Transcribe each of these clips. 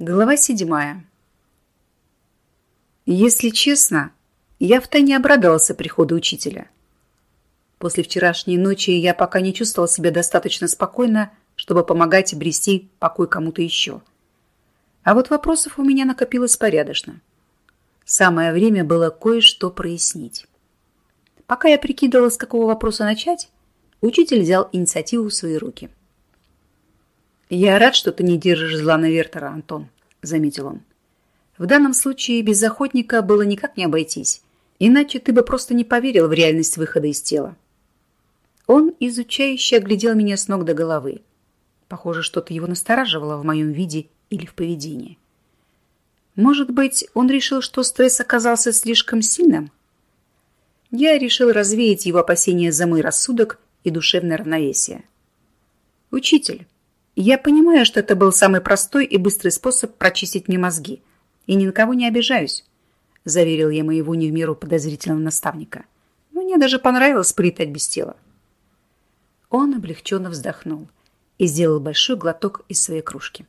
Глава седьмая. Если честно, я втайне обрадовался приходу учителя. После вчерашней ночи я пока не чувствовал себя достаточно спокойно, чтобы помогать обрести покой кому-то еще. А вот вопросов у меня накопилось порядочно. Самое время было кое-что прояснить. Пока я прикидывала, с какого вопроса начать, учитель взял инициативу в свои руки. «Я рад, что ты не держишь зла на Вертера, Антон», — заметил он. «В данном случае без охотника было никак не обойтись, иначе ты бы просто не поверил в реальность выхода из тела». Он изучающе оглядел меня с ног до головы. Похоже, что-то его настораживало в моем виде или в поведении. Может быть, он решил, что стресс оказался слишком сильным? Я решил развеять его опасения за мой рассудок и душевное равновесие. «Учитель, я понимаю, что это был самый простой и быстрый способ прочистить мне мозги, и ни на кого не обижаюсь, заверил я моего не в меру подозрительного наставника. Мне даже понравилось прилетать без тела. Он облегченно вздохнул и сделал большой глоток из своей кружки.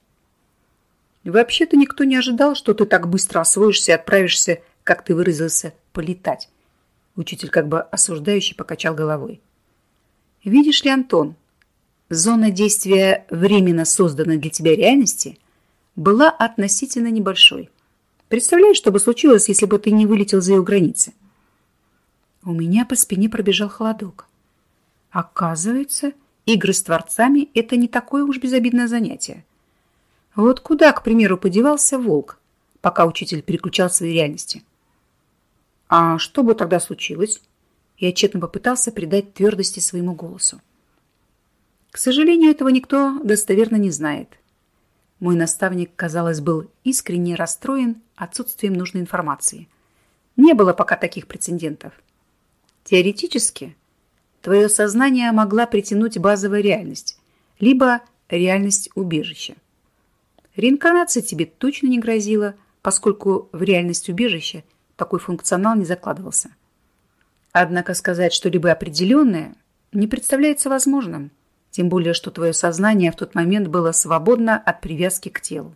Вообще-то никто не ожидал, что ты так быстро освоишься и отправишься, как ты выразился, полетать. Учитель как бы осуждающий покачал головой. Видишь ли, Антон, зона действия временно созданной для тебя реальности была относительно небольшой. Представляешь, что бы случилось, если бы ты не вылетел за ее границы? У меня по спине пробежал холодок. Оказывается, игры с творцами – это не такое уж безобидное занятие. Вот куда, к примеру, подевался волк, пока учитель переключал свои реальности? А что бы тогда случилось? Я тщетно попытался придать твердости своему голосу. К сожалению, этого никто достоверно не знает. Мой наставник, казалось, был искренне расстроен отсутствием нужной информации. Не было пока таких прецедентов. Теоретически, твое сознание могла притянуть базовая реальность, либо реальность убежища. Реинкарнация тебе точно не грозила, поскольку в реальность убежища такой функционал не закладывался. Однако сказать что-либо определенное не представляется возможным – тем более, что твое сознание в тот момент было свободно от привязки к телу.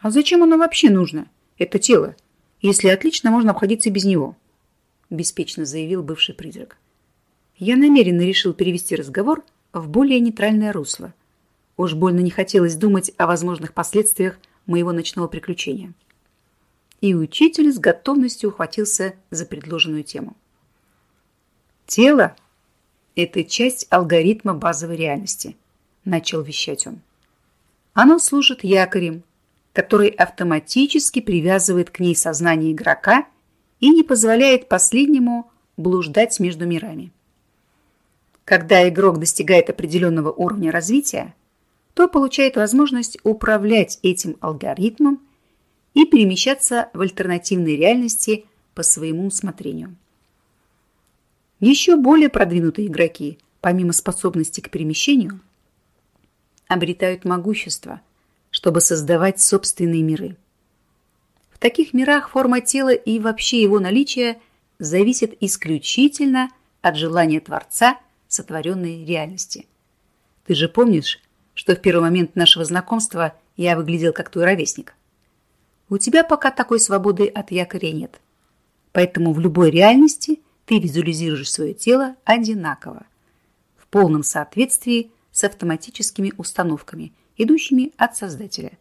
А зачем оно вообще нужно, это тело, если отлично можно обходиться без него? Беспечно заявил бывший призрак. Я намеренно решил перевести разговор в более нейтральное русло. Уж больно не хотелось думать о возможных последствиях моего ночного приключения. И учитель с готовностью ухватился за предложенную тему. Тело это часть алгоритма базовой реальности, начал вещать он. Оно служит якорем, который автоматически привязывает к ней сознание игрока и не позволяет последнему блуждать между мирами. Когда игрок достигает определенного уровня развития, то получает возможность управлять этим алгоритмом и перемещаться в альтернативной реальности по своему усмотрению. Еще более продвинутые игроки, помимо способности к перемещению, обретают могущество, чтобы создавать собственные миры. В таких мирах форма тела и вообще его наличие зависит исключительно от желания Творца сотворенной реальности. Ты же помнишь, что в первый момент нашего знакомства я выглядел как твой ровесник? У тебя пока такой свободы от якоря нет. Поэтому в любой реальности – ты визуализируешь свое тело одинаково, в полном соответствии с автоматическими установками, идущими от Создателя.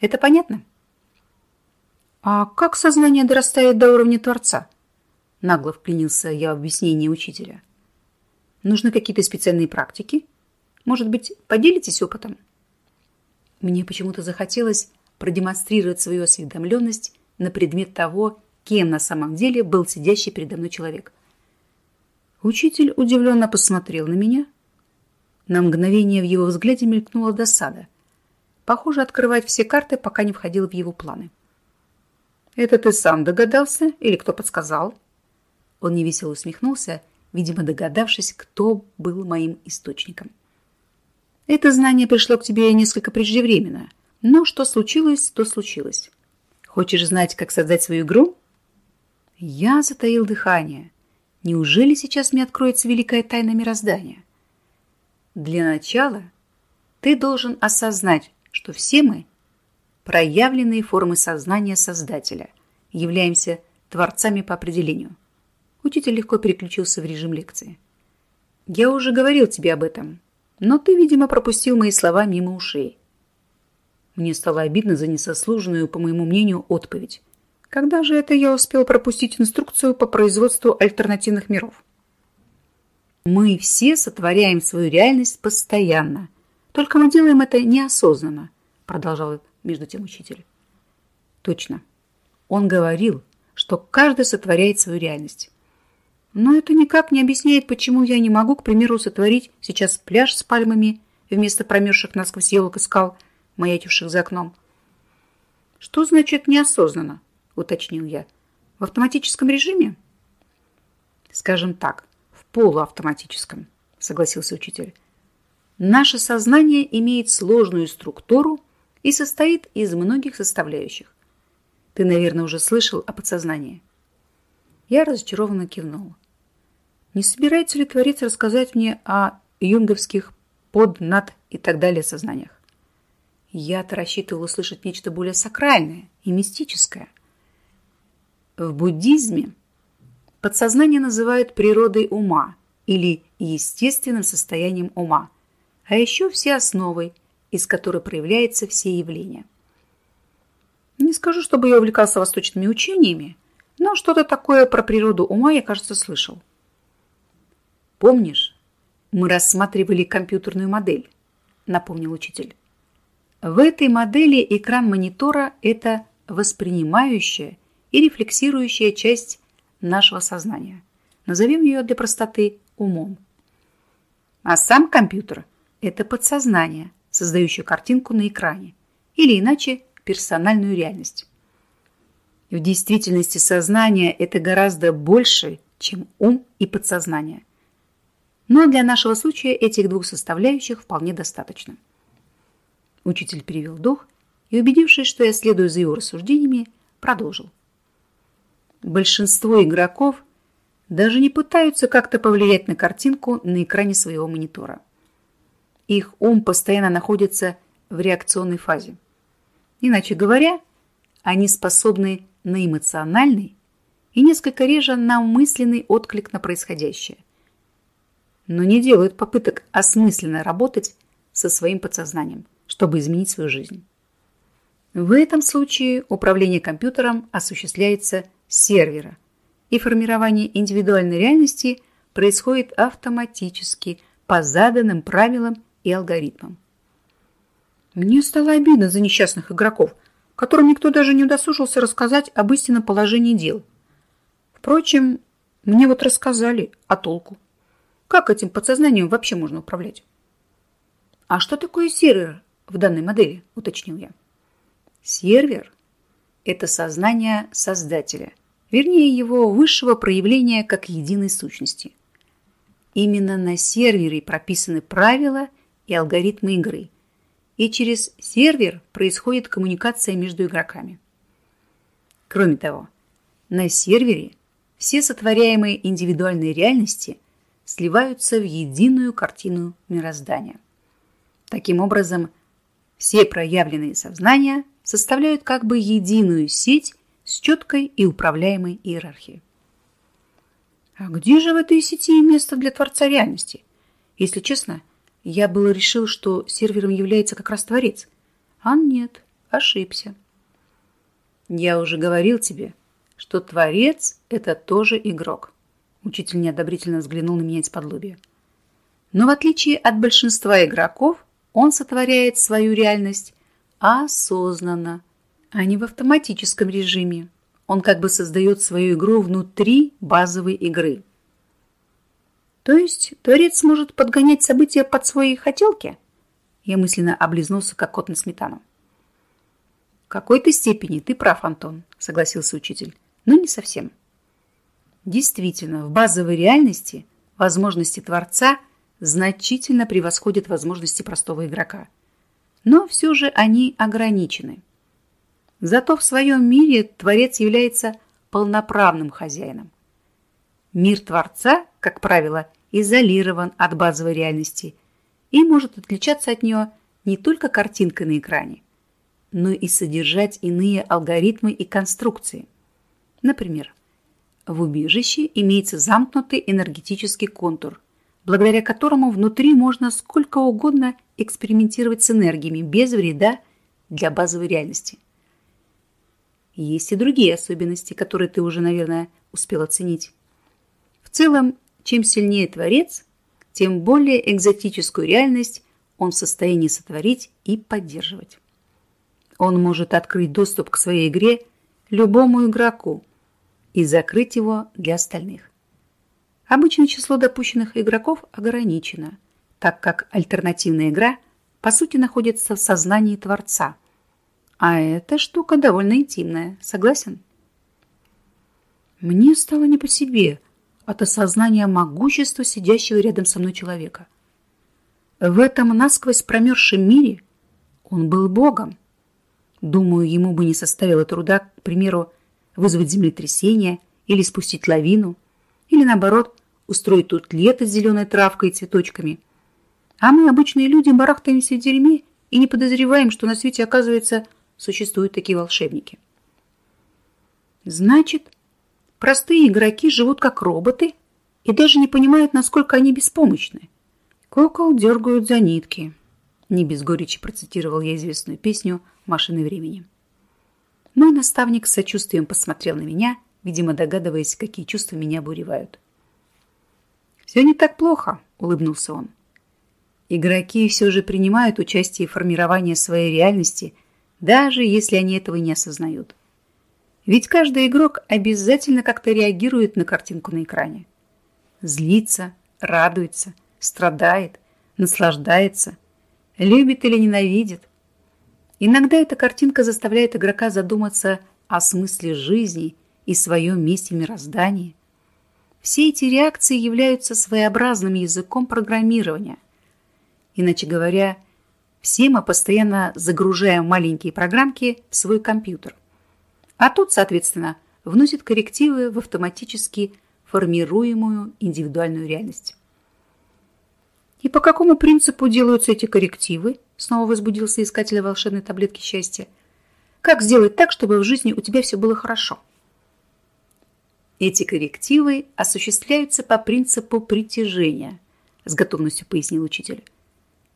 Это понятно? А как сознание дорастает до уровня Творца? Нагло вклинился я в объяснение учителя. Нужны какие-то специальные практики? Может быть, поделитесь опытом? Мне почему-то захотелось продемонстрировать свою осведомленность на предмет того, кем на самом деле был сидящий передо мной человек – Учитель удивленно посмотрел на меня. На мгновение в его взгляде мелькнула досада. Похоже, открывать все карты пока не входило в его планы. «Это ты сам догадался или кто подсказал?» Он невесело усмехнулся, видимо, догадавшись, кто был моим источником. «Это знание пришло к тебе несколько преждевременно, но что случилось, то случилось. Хочешь знать, как создать свою игру?» Я затаил дыхание – Неужели сейчас мне откроется великая тайна мироздания? Для начала ты должен осознать, что все мы проявленные формы сознания Создателя, являемся творцами по определению. Учитель легко переключился в режим лекции. Я уже говорил тебе об этом, но ты, видимо, пропустил мои слова мимо ушей. Мне стало обидно за несослуженную, по моему мнению, отповедь. Когда же это я успел пропустить инструкцию по производству альтернативных миров? Мы все сотворяем свою реальность постоянно. Только мы делаем это неосознанно, продолжал между тем учитель. Точно. Он говорил, что каждый сотворяет свою реальность. Но это никак не объясняет, почему я не могу, к примеру, сотворить сейчас пляж с пальмами вместо промерзших насквозь елок и скал, маячивших за окном. Что значит неосознанно? — уточнил я. «В автоматическом режиме?» «Скажем так, в полуавтоматическом», — согласился учитель. «Наше сознание имеет сложную структуру и состоит из многих составляющих. Ты, наверное, уже слышал о подсознании». Я разочарованно кивнула. Не собирается ли Творец рассказать мне о юнговских под, над и так далее сознаниях? Я-то рассчитывал услышать нечто более сакральное и мистическое — в буддизме подсознание называют природой ума или естественным состоянием ума, а еще все основой, из которой проявляются все явления. Не скажу, чтобы я увлекался восточными учениями, но что-то такое про природу ума я, кажется, слышал. Помнишь, мы рассматривали компьютерную модель, напомнил учитель. В этой модели экран монитора – это воспринимающая и рефлексирующая часть нашего сознания. Назовем ее для простоты умом. А сам компьютер – это подсознание, создающее картинку на экране, или иначе персональную реальность. В действительности сознание – это гораздо больше, чем ум и подсознание. Но для нашего случая этих двух составляющих вполне достаточно. Учитель перевел дух и, убедившись, что я следую за его рассуждениями, продолжил. Большинство игроков даже не пытаются как-то повлиять на картинку на экране своего монитора. Их ум постоянно находится в реакционной фазе. Иначе говоря, они способны на эмоциональный и несколько реже на мысленный отклик на происходящее. Но не делают попыток осмысленно работать со своим подсознанием, чтобы изменить свою жизнь. В этом случае управление компьютером осуществляется сервера, и формирование индивидуальной реальности происходит автоматически по заданным правилам и алгоритмам. Мне стало обидно за несчастных игроков, которым никто даже не удосужился рассказать об истинном положении дел. Впрочем, мне вот рассказали, а толку? Как этим подсознанием вообще можно управлять? А что такое сервер в данной модели, уточнил я. Сервер – это сознание создателя – вернее его высшего проявления как единой сущности. Именно на сервере прописаны правила и алгоритмы игры, и через сервер происходит коммуникация между игроками. Кроме того, на сервере все сотворяемые индивидуальные реальности сливаются в единую картину мироздания. Таким образом, все проявленные сознания составляют как бы единую сеть с четкой и управляемой иерархией. А где же в этой сети место для Творца реальности? Если честно, я было решил, что сервером является как раз Творец. А нет, ошибся. Я уже говорил тебе, что Творец – это тоже игрок. Учитель неодобрительно взглянул на меня из-под лобья. Но в отличие от большинства игроков, он сотворяет свою реальность осознанно, а не в автоматическом режиме. Он как бы создает свою игру внутри базовой игры. То есть творец может подгонять события под свои хотелки? Я мысленно облизнулся, как кот на сметану. В какой-то степени ты прав, Антон, согласился учитель, но не совсем. Действительно, в базовой реальности возможности творца значительно превосходят возможности простого игрока. Но все же они ограничены. Зато в своем мире Творец является полноправным хозяином. Мир Творца, как правило, изолирован от базовой реальности и может отличаться от нее не только картинкой на экране, но и содержать иные алгоритмы и конструкции. Например, в убежище имеется замкнутый энергетический контур, благодаря которому внутри можно сколько угодно экспериментировать с энергиями без вреда для базовой реальности. Есть и другие особенности, которые ты уже, наверное, успел оценить. В целом, чем сильнее творец, тем более экзотическую реальность он в состоянии сотворить и поддерживать. Он может открыть доступ к своей игре любому игроку и закрыть его для остальных. Обычно число допущенных игроков ограничено, так как альтернативная игра по сути находится в сознании Творца. А эта штука довольно интимная, согласен? Мне стало не по себе от осознания могущества сидящего рядом со мной человека. В этом насквозь промерзшем мире он был богом. Думаю, ему бы не составило труда, к примеру, вызвать землетрясение или спустить лавину, или, наоборот, устроить тут лето с зеленой травкой и цветочками. А мы, обычные люди, барахтаемся в дерьме и не подозреваем, что на свете, оказывается, существуют такие волшебники. Значит, простые игроки живут как роботы и даже не понимают, насколько они беспомощны. Кукол дергают за нитки. Не без горечи процитировал я известную песню «Машины времени». Мой наставник с сочувствием посмотрел на меня, видимо, догадываясь, какие чувства меня буревают. «Все не так плохо», — улыбнулся он. «Игроки все же принимают участие в формировании своей реальности, даже если они этого не осознают. Ведь каждый игрок обязательно как-то реагирует на картинку на экране. Злится, радуется, страдает, наслаждается, любит или ненавидит. Иногда эта картинка заставляет игрока задуматься о смысле жизни и своем месте в мироздании. Все эти реакции являются своеобразным языком программирования. Иначе говоря, все мы постоянно загружаем маленькие программки в свой компьютер. А тут, соответственно, вносит коррективы в автоматически формируемую индивидуальную реальность. «И по какому принципу делаются эти коррективы?» Снова возбудился искатель волшебной таблетки счастья. «Как сделать так, чтобы в жизни у тебя все было хорошо?» Эти коррективы осуществляются по принципу притяжения, с готовностью пояснил учитель.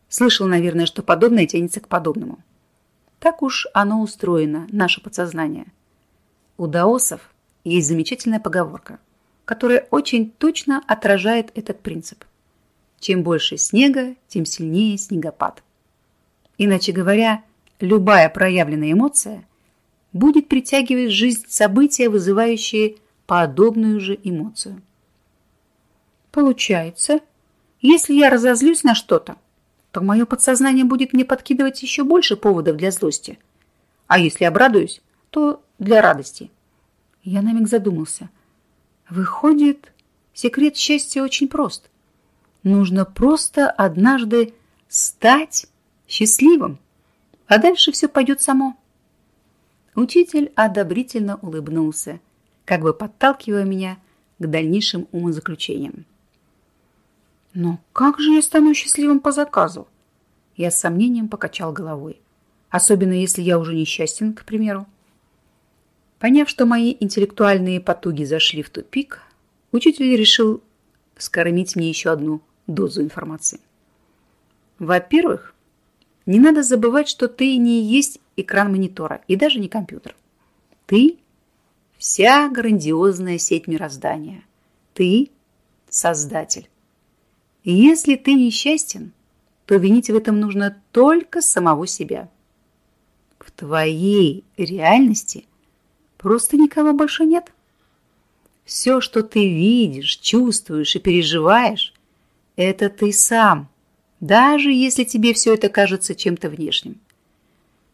Слышал, наверное, что подобное тянется к подобному. Так уж оно устроено, наше подсознание. У даосов есть замечательная поговорка, которая очень точно отражает этот принцип – чем больше снега, тем сильнее снегопад. Иначе говоря, любая проявленная эмоция будет притягивать в жизнь события, вызывающие подобную же эмоцию. Получается, если я разозлюсь на что-то, то мое подсознание будет мне подкидывать еще больше поводов для злости. А если обрадуюсь, то для радости. Я на миг задумался. Выходит, секрет счастья очень прост – Нужно просто однажды стать счастливым, а дальше все пойдет само. Учитель одобрительно улыбнулся, как бы подталкивая меня к дальнейшим умозаключениям. Но как же я стану счастливым по заказу? Я с сомнением покачал головой. Особенно если я уже несчастен, к примеру. Поняв, что мои интеллектуальные потуги зашли в тупик, учитель решил скормить мне еще одну дозу информации. Во-первых, не надо забывать, что ты не есть экран монитора и даже не компьютер. Ты – вся грандиозная сеть мироздания. Ты – создатель. Если ты несчастен, то винить в этом нужно только самого себя. В твоей реальности просто никого больше нет. Все, что ты видишь, чувствуешь и переживаешь, это ты сам, даже если тебе все это кажется чем-то внешним.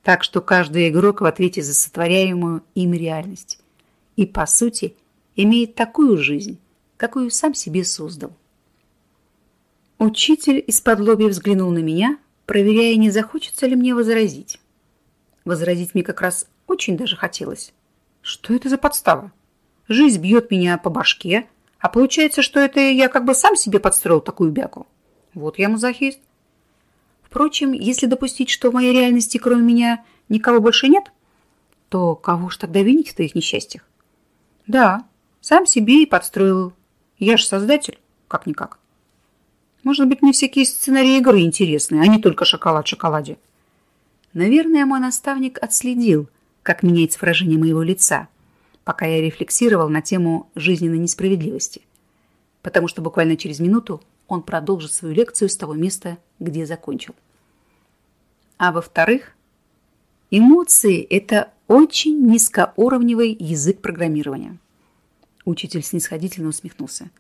Так что каждый игрок в ответе за сотворяемую им реальность. И, по сути, имеет такую жизнь, какую сам себе создал. Учитель из-под лобья взглянул на меня, проверяя, не захочется ли мне возразить. Возразить мне как раз очень даже хотелось. Что это за подстава? Жизнь бьет меня по башке, а получается, что это я как бы сам себе подстроил такую бяку. Вот я мазохист. Впрочем, если допустить, что в моей реальности кроме меня никого больше нет, то кого ж тогда винить в твоих несчастьях? Да, сам себе и подстроил. Я же создатель, как-никак. Может быть, мне всякие сценарии игры интересны, а не только шоколад в шоколаде. Наверное, мой наставник отследил, как меняется выражение моего лица, пока я рефлексировал на тему жизненной несправедливости. Потому что буквально через минуту он продолжит свою лекцию с того места, где закончил. А во-вторых, эмоции – это очень низкоуровневый язык программирования. Учитель снисходительно усмехнулся.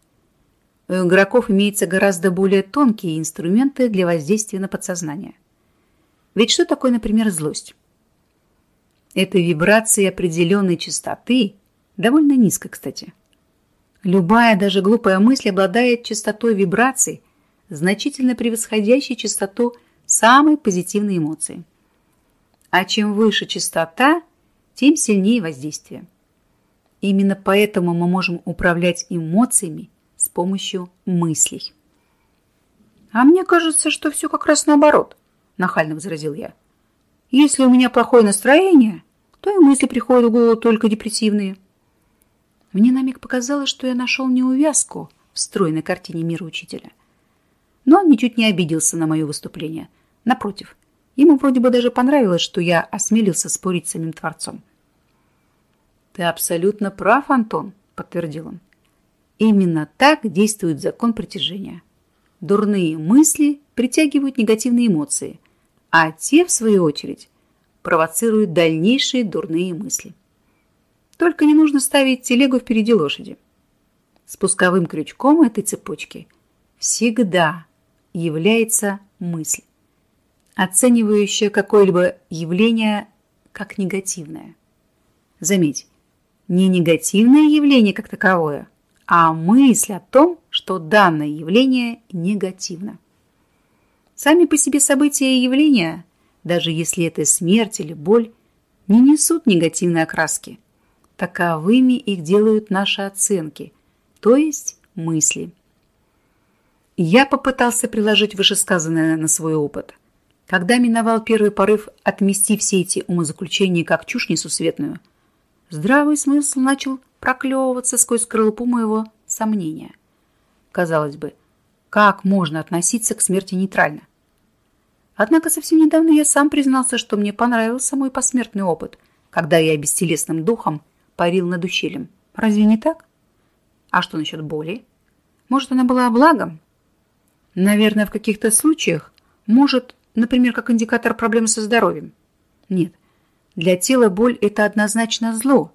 У игроков имеются гораздо более тонкие инструменты для воздействия на подсознание. Ведь что такое, например, злость? Это вибрации определенной частоты, довольно низко, кстати. Любая, даже глупая мысль обладает частотой вибраций, значительно превосходящей частоту самой позитивной эмоции. А чем выше частота, тем сильнее воздействие. Именно поэтому мы можем управлять эмоциями с помощью мыслей. А мне кажется, что все как раз наоборот, нахально возразил я. Если у меня плохое настроение, то и мысли приходят в голову только депрессивные. Мне на миг показалось, что я нашел неувязку в стройной картине мира учителя. Но он ничуть не обиделся на мое выступление. Напротив, ему вроде бы даже понравилось, что я осмелился спорить с самим Творцом. «Ты абсолютно прав, Антон», — подтвердил он. «Именно так действует закон притяжения. Дурные мысли притягивают негативные эмоции, а те, в свою очередь, провоцируют дальнейшие дурные мысли. Только не нужно ставить телегу впереди лошади. Спусковым крючком этой цепочки всегда является мысль, оценивающая какое-либо явление как негативное. Заметь, не негативное явление как таковое, а мысль о том, что данное явление негативно. Сами по себе события и явления, даже если это смерть или боль, не несут негативной окраски. Таковыми их делают наши оценки, то есть мысли. Я попытался приложить вышесказанное на свой опыт. Когда миновал первый порыв отмести все эти умозаключения как чушь несусветную – Здравый смысл начал проклевываться сквозь скорлупу моего сомнения. Казалось бы, как можно относиться к смерти нейтрально? Однако совсем недавно я сам признался, что мне понравился мой посмертный опыт, когда я бестелесным духом парил над ущельем. Разве не так? А что насчет боли? Может, она была благом? Наверное, в каких-то случаях, может, например, как индикатор проблем со здоровьем. Нет, для тела боль – это однозначно зло.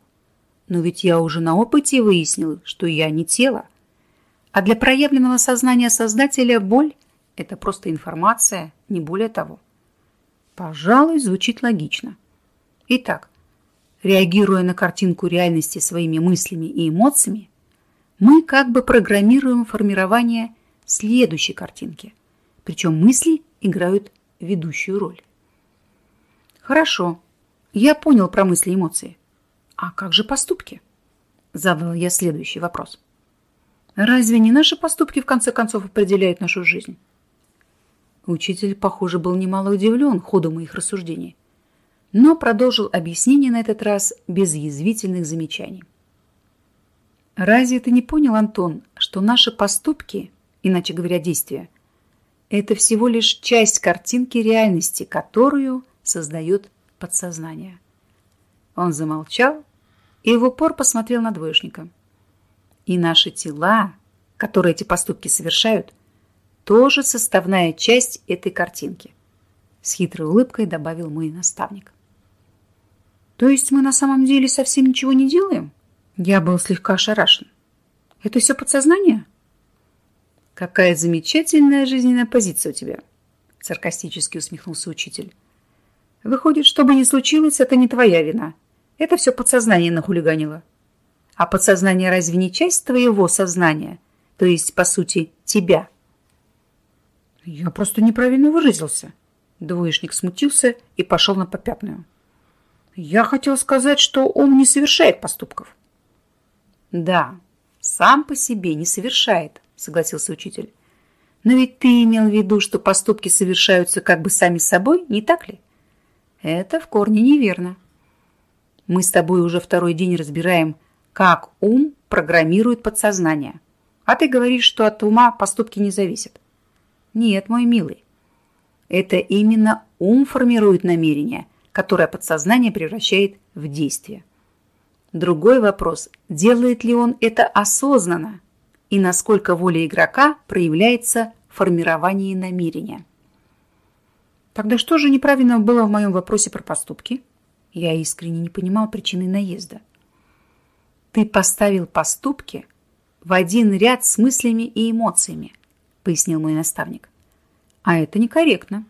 Но ведь я уже на опыте выяснил, что я не тело. А для проявленного сознания Создателя боль – это просто информация, не более того. Пожалуй, звучит логично. Итак, реагируя на картинку реальности своими мыслями и эмоциями, мы как бы программируем формирование следующей картинки. Причем мысли играют ведущую роль. Хорошо. Я понял про мысли и эмоции. А как же поступки? Задала я следующий вопрос. Разве не наши поступки в конце концов определяют нашу жизнь? Учитель, похоже, был немало удивлен ходу моих рассуждений, но продолжил объяснение на этот раз без язвительных замечаний. Разве ты не понял, Антон, что наши поступки, иначе говоря, действия, это всего лишь часть картинки реальности, которую создает подсознания. Он замолчал и в упор посмотрел на двоечника. И наши тела, которые эти поступки совершают, тоже составная часть этой картинки. С хитрой улыбкой добавил мой наставник. То есть мы на самом деле совсем ничего не делаем? Я был слегка ошарашен. Это все подсознание? Какая замечательная жизненная позиция у тебя, саркастически усмехнулся учитель. Выходит, что бы ни случилось, это не твоя вина. Это все подсознание нахулиганило. А подсознание разве не часть твоего сознания? То есть, по сути, тебя? Я просто неправильно выразился. Двоечник смутился и пошел на попятную. Я хотел сказать, что он не совершает поступков. Да, сам по себе не совершает, согласился учитель. Но ведь ты имел в виду, что поступки совершаются как бы сами собой, не так ли? Это в корне неверно. Мы с тобой уже второй день разбираем, как ум программирует подсознание. А ты говоришь, что от ума поступки не зависят. Нет, мой милый. Это именно ум формирует намерение, которое подсознание превращает в действие. Другой вопрос, делает ли он это осознанно и насколько воля игрока проявляется в формировании намерения. Тогда что же неправильно было в моем вопросе про поступки? Я искренне не понимал причины наезда. Ты поставил поступки в один ряд с мыслями и эмоциями, пояснил мой наставник. А это некорректно.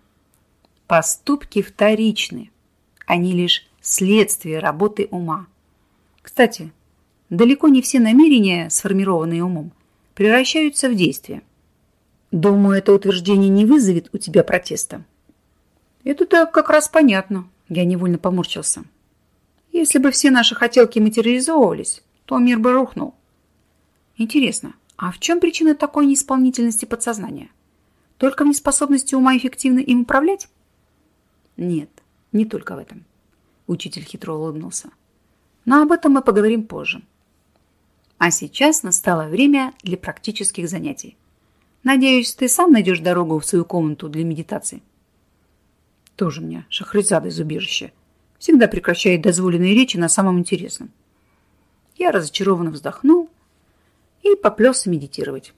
Поступки вторичны. Они лишь следствие работы ума. Кстати, далеко не все намерения, сформированные умом, превращаются в действие. Думаю, это утверждение не вызовет у тебя протеста. Это-то как раз понятно. Я невольно поморщился. Если бы все наши хотелки материализовывались, то мир бы рухнул. Интересно, а в чем причина такой неисполнительности подсознания? Только в неспособности ума эффективно им управлять? Нет, не только в этом. Учитель хитро улыбнулся. Но об этом мы поговорим позже. А сейчас настало время для практических занятий. Надеюсь, ты сам найдешь дорогу в свою комнату для медитации. Тоже мне Шахризада из убежища. Всегда прекращает дозволенные речи на самом интересном. Я разочарованно вздохнул и поплелся медитировать.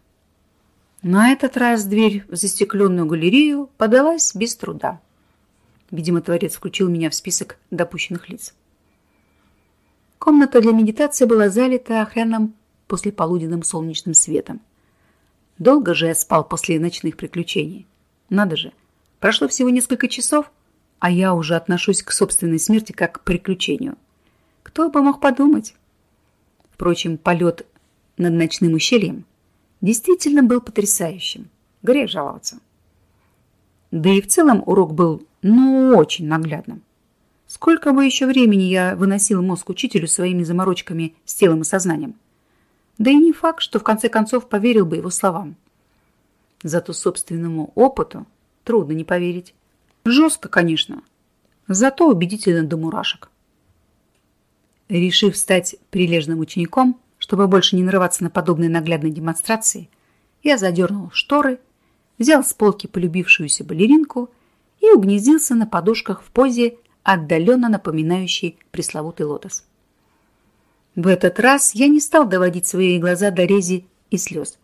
На этот раз дверь в застекленную галерею подалась без труда. Видимо, Творец включил меня в список допущенных лиц. Комната для медитации была залита охряным послеполуденным солнечным светом. Долго же я спал после ночных приключений. Надо же, Прошло всего несколько часов, а я уже отношусь к собственной смерти как к приключению. Кто бы мог подумать? Впрочем, полет над ночным ущельем действительно был потрясающим. Грех жаловаться. Да и в целом урок был, ну, очень наглядным. Сколько бы еще времени я выносил мозг учителю своими заморочками с телом и сознанием. Да и не факт, что в конце концов поверил бы его словам. Зато собственному опыту Трудно не поверить. Жестко, конечно, зато убедительно до мурашек. Решив стать прилежным учеником, чтобы больше не нарываться на подобные наглядные демонстрации, я задернул шторы, взял с полки полюбившуюся балеринку и угнездился на подушках в позе, отдаленно напоминающей пресловутый лотос. В этот раз я не стал доводить свои глаза до рези и слез,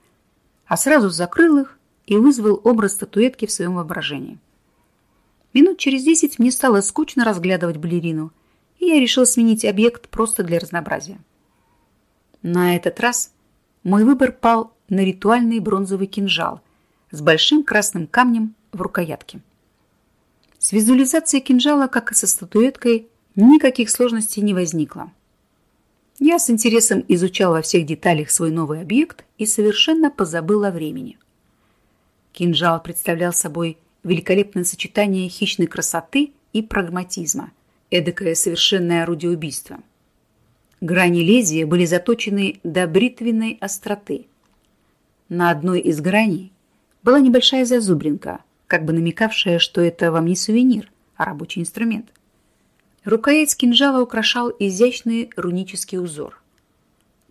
а сразу закрыл их и вызвал образ статуэтки в своем воображении. Минут через десять мне стало скучно разглядывать балерину, и я решил сменить объект просто для разнообразия. На этот раз мой выбор пал на ритуальный бронзовый кинжал с большим красным камнем в рукоятке. С визуализацией кинжала, как и со статуэткой, никаких сложностей не возникло. Я с интересом изучал во всех деталях свой новый объект и совершенно позабыл о времени. Кинжал представлял собой великолепное сочетание хищной красоты и прагматизма, эдакое совершенное орудие убийства. Грани лезвия были заточены до бритвенной остроты. На одной из граней была небольшая зазубринка, как бы намекавшая, что это вам не сувенир, а рабочий инструмент. Рукоять кинжала украшал изящный рунический узор.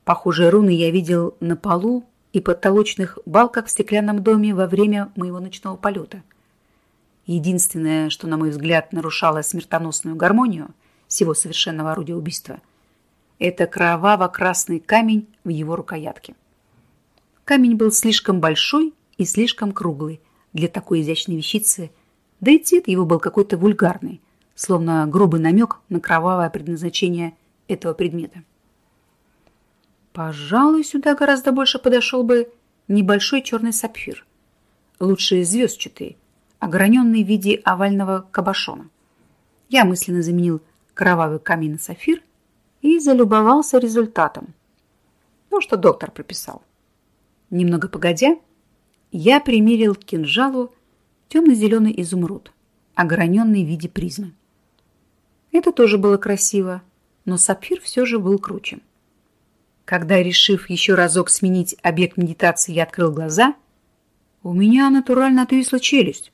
Похожие руны я видел на полу и потолочных балках в стеклянном доме во время моего ночного полета. Единственное, что, на мой взгляд, нарушало смертоносную гармонию всего совершенного орудия убийства, это кроваво-красный камень в его рукоятке. Камень был слишком большой и слишком круглый для такой изящной вещицы, да и цвет его был какой-то вульгарный, словно грубый намек на кровавое предназначение этого предмета. Пожалуй, сюда гораздо больше подошел бы небольшой черный сапфир. Лучше звездчатый, ограненный в виде овального кабошона. Я мысленно заменил кровавый камень на сапфир и залюбовался результатом. Ну, что доктор прописал. Немного погодя, я примерил к кинжалу темно-зеленый изумруд, ограненный в виде призмы. Это тоже было красиво, но сапфир все же был круче. Когда, решив еще разок сменить объект медитации, я открыл глаза, у меня натурально отвисла челюсть.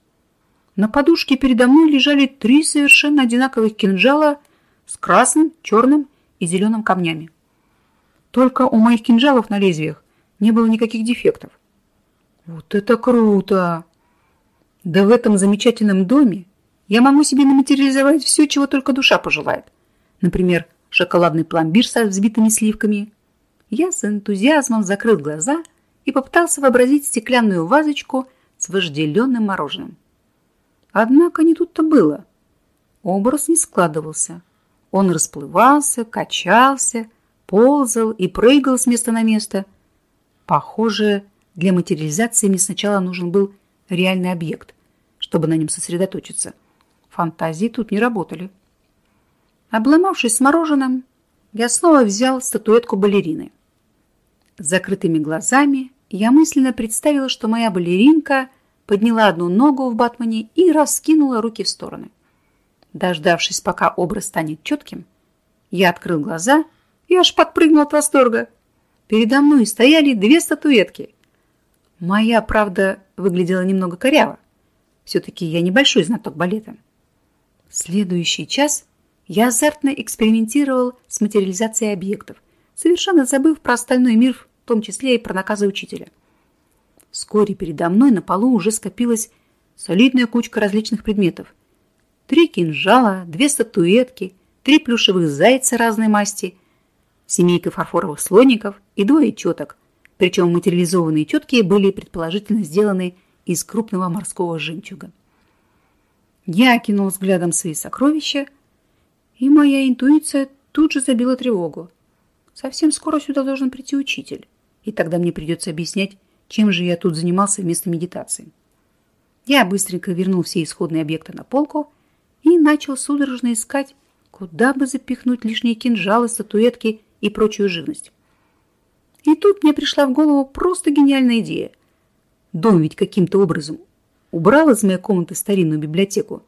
На подушке передо мной лежали три совершенно одинаковых кинжала с красным, черным и зеленым камнями. Только у моих кинжалов на лезвиях не было никаких дефектов. Вот это круто! Да в этом замечательном доме я могу себе наматериализовать все, чего только душа пожелает. Например, шоколадный пломбир со взбитыми сливками. Я с энтузиазмом закрыл глаза и попытался вообразить стеклянную вазочку с вожделенным мороженым. Однако не тут-то было. Образ не складывался. Он расплывался, качался, ползал и прыгал с места на место. Похоже, для материализации мне сначала нужен был реальный объект, чтобы на нем сосредоточиться. Фантазии тут не работали. Обломавшись с мороженым, я снова взял статуэтку балерины. С закрытыми глазами я мысленно представила, что моя балеринка подняла одну ногу в батмане и раскинула руки в стороны. Дождавшись, пока образ станет четким, я открыл глаза и аж подпрыгнул от восторга. Передо мной стояли две статуэтки. Моя, правда, выглядела немного коряво. Все-таки я небольшой знаток балета. В следующий час я азартно экспериментировал с материализацией объектов, совершенно забыв про остальной мир, том числе и про наказы учителя. Вскоре передо мной на полу уже скопилась солидная кучка различных предметов. Три кинжала, две статуэтки, три плюшевых зайца разной масти, семейка фарфоровых слоников и двое четок. Причем материализованные четкие были предположительно сделаны из крупного морского жемчуга. Я окинул взглядом свои сокровища, и моя интуиция тут же забила тревогу. Совсем скоро сюда должен прийти учитель, и тогда мне придется объяснять, чем же я тут занимался вместо медитации. Я быстренько вернул все исходные объекты на полку и начал судорожно искать, куда бы запихнуть лишние кинжалы, статуэтки и прочую живность. И тут мне пришла в голову просто гениальная идея. Дом ведь каким-то образом убрал из моей комнаты старинную библиотеку.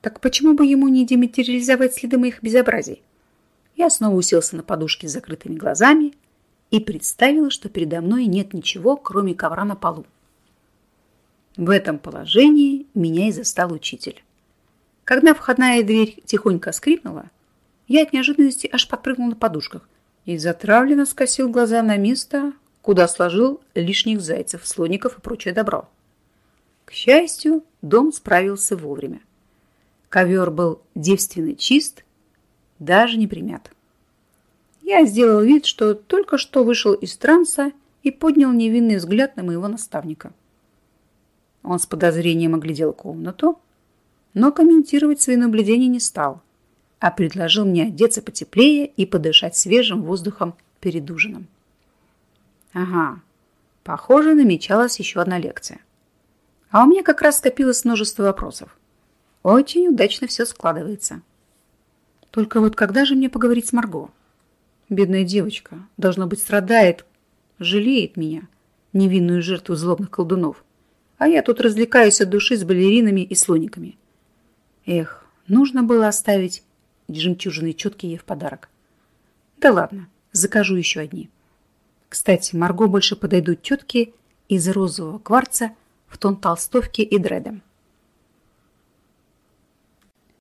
Так почему бы ему не дематериализовать следы моих безобразий? Я снова уселся на подушке с закрытыми глазами и представил, что передо мной нет ничего, кроме ковра на полу. В этом положении меня и застал учитель. Когда входная дверь тихонько скрипнула, я от неожиданности аж подпрыгнул на подушках и затравленно скосил глаза на место, куда сложил лишних зайцев, слоников и прочее добро. К счастью, дом справился вовремя. Ковер был девственно чист, даже не примят. Я сделал вид, что только что вышел из транса и поднял невинный взгляд на моего наставника. Он с подозрением оглядел комнату, но комментировать свои наблюдения не стал, а предложил мне одеться потеплее и подышать свежим воздухом перед ужином. Ага, похоже, намечалась еще одна лекция. А у меня как раз скопилось множество вопросов. Очень удачно все складывается. Только вот когда же мне поговорить с Марго? Бедная девочка, должно быть, страдает, жалеет меня, невинную жертву злобных колдунов. А я тут развлекаюсь от души с балеринами и слониками. Эх, нужно было оставить жемчужины четкие в подарок. Да ладно, закажу еще одни. Кстати, Марго больше подойдут тетки из розового кварца в тон толстовки и дредом.